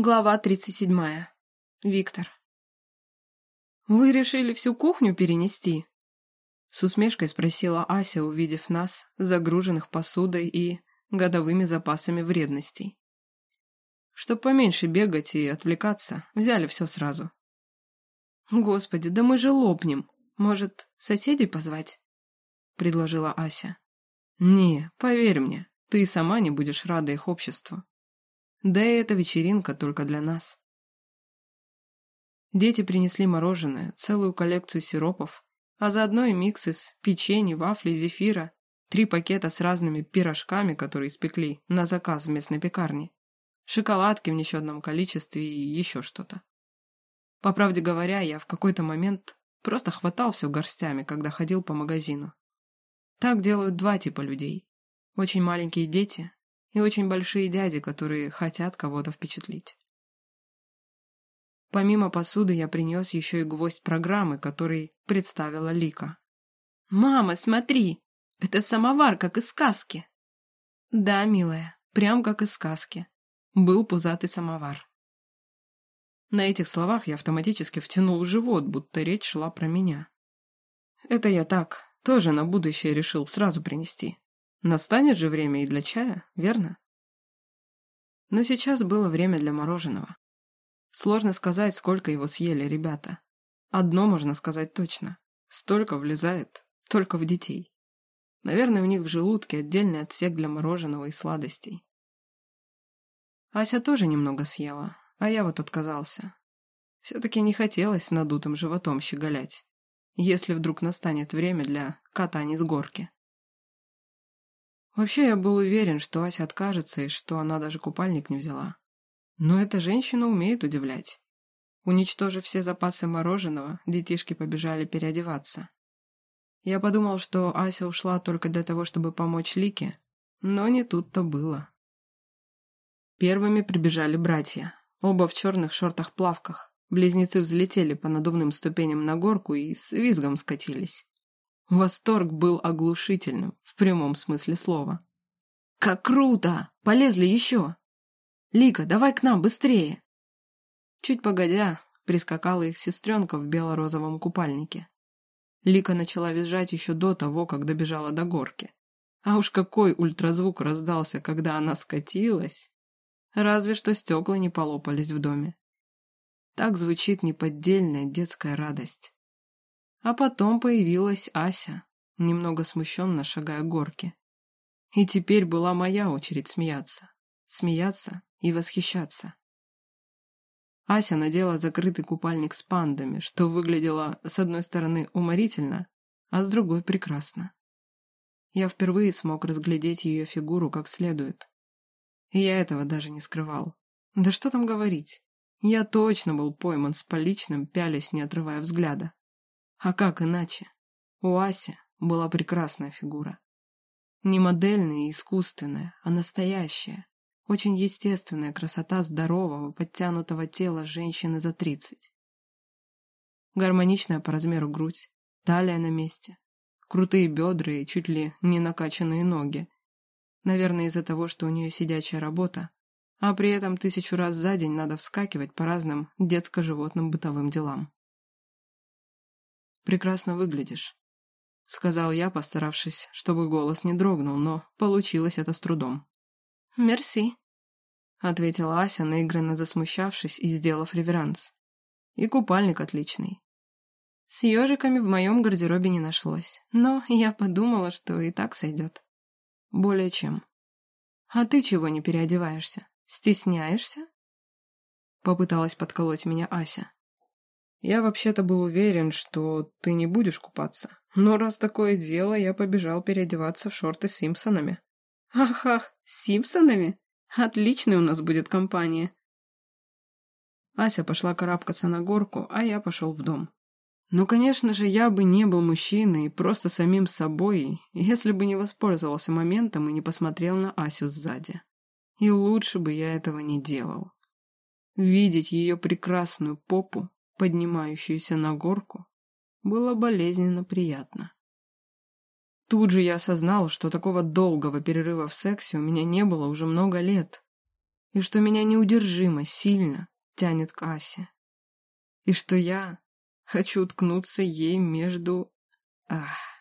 Глава 37. Виктор. «Вы решили всю кухню перенести?» С усмешкой спросила Ася, увидев нас, загруженных посудой и годовыми запасами вредностей. Чтоб поменьше бегать и отвлекаться, взяли все сразу. «Господи, да мы же лопнем. Может, соседей позвать?» Предложила Ася. «Не, поверь мне, ты сама не будешь рада их обществу. Да и эта вечеринка только для нас. Дети принесли мороженое, целую коллекцию сиропов, а заодно и микс из печенья, вафли, зефира, три пакета с разными пирожками, которые испекли на заказ в местной пекарне, шоколадки в несчетном количестве и еще что-то. По правде говоря, я в какой-то момент просто хватал все горстями, когда ходил по магазину. Так делают два типа людей. Очень маленькие дети и очень большие дяди, которые хотят кого-то впечатлить. Помимо посуды я принес еще и гвоздь программы, который представила Лика. «Мама, смотри! Это самовар, как из сказки!» «Да, милая, прям как из сказки. Был пузатый самовар». На этих словах я автоматически втянул живот, будто речь шла про меня. Это я так, тоже на будущее решил сразу принести. Настанет же время и для чая, верно? Но сейчас было время для мороженого. Сложно сказать, сколько его съели ребята. Одно можно сказать точно. Столько влезает только в детей. Наверное, у них в желудке отдельный отсек для мороженого и сладостей. Ася тоже немного съела, а я вот отказался. Все-таки не хотелось надутым животом щеголять, если вдруг настанет время для катания с горки. Вообще я был уверен, что Ася откажется и что она даже купальник не взяла. Но эта женщина умеет удивлять. Уничтожив все запасы мороженого, детишки побежали переодеваться. Я подумал, что Ася ушла только для того, чтобы помочь Лике, но не тут-то было. Первыми прибежали братья, оба в черных шортах-плавках. Близнецы взлетели по надувным ступеням на горку и с визгом скатились. Восторг был оглушительным, в прямом смысле слова. «Как круто! Полезли еще!» «Лика, давай к нам, быстрее!» Чуть погодя, прискакала их сестренка в бело-розовом купальнике. Лика начала визжать еще до того, как добежала до горки. А уж какой ультразвук раздался, когда она скатилась! Разве что стекла не полопались в доме. Так звучит неподдельная детская радость. А потом появилась Ася, немного смущенно шагая горки. И теперь была моя очередь смеяться. Смеяться и восхищаться. Ася надела закрытый купальник с пандами, что выглядело с одной стороны уморительно, а с другой прекрасно. Я впервые смог разглядеть ее фигуру как следует. И я этого даже не скрывал. Да что там говорить. Я точно был пойман с поличным, пялясь, не отрывая взгляда. А как иначе? У Аси была прекрасная фигура. Не модельная и искусственная, а настоящая. Очень естественная красота здорового, подтянутого тела женщины за тридцать. Гармоничная по размеру грудь, талия на месте, крутые бедра и чуть ли не накачанные ноги. Наверное, из-за того, что у нее сидячая работа, а при этом тысячу раз за день надо вскакивать по разным детско-животным бытовым делам прекрасно выглядишь», — сказал я, постаравшись, чтобы голос не дрогнул, но получилось это с трудом. «Мерси», — ответила Ася, наигранно засмущавшись и сделав реверанс. «И купальник отличный». С ежиками в моем гардеробе не нашлось, но я подумала, что и так сойдет. Более чем. А ты чего не переодеваешься? Стесняешься? Попыталась подколоть меня Ася. Я вообще-то был уверен, что ты не будешь купаться. Но раз такое дело, я побежал переодеваться в шорты с Симпсонами. Ах-ах, с Симпсонами? Отличная у нас будет компания. Ася пошла карабкаться на горку, а я пошел в дом. Ну, конечно же, я бы не был мужчиной, просто самим собой, если бы не воспользовался моментом и не посмотрел на Асю сзади. И лучше бы я этого не делал. Видеть ее прекрасную попу поднимающуюся на горку, было болезненно приятно. Тут же я осознал, что такого долгого перерыва в сексе у меня не было уже много лет. и что меня неудержимо, сильно тянет к Асе. И что я хочу уткнуться ей между... Ах...